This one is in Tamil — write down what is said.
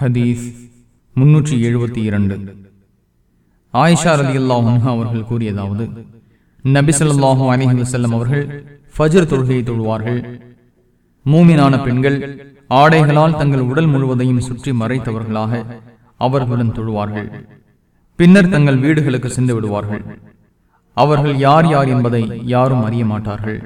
ஹதீஸ் முன்னூற்றி எழுபத்தி இரண்டு. ஆயிஷா அலி அல்லாஹ் அவர்கள் கூறியதாவது நபிசல்லாஹு அலிஹி வசல்லம் அவர்கள் ஃபஜர் தொழுகையை தொழுவார்கள். மூமினான பெண்கள் ஆடைகளால் தங்கள் உடல் முழுவதையும் சுற்றி மறைத்தவர்களாக அவர்களுடன் தொழுவார்கள். பின்னர் தங்கள் வீடுகளுக்கு சென்று விடுவார்கள். அவர்கள் யார் யார் என்பதை யாரும் அறிய மாட்டார்கள்.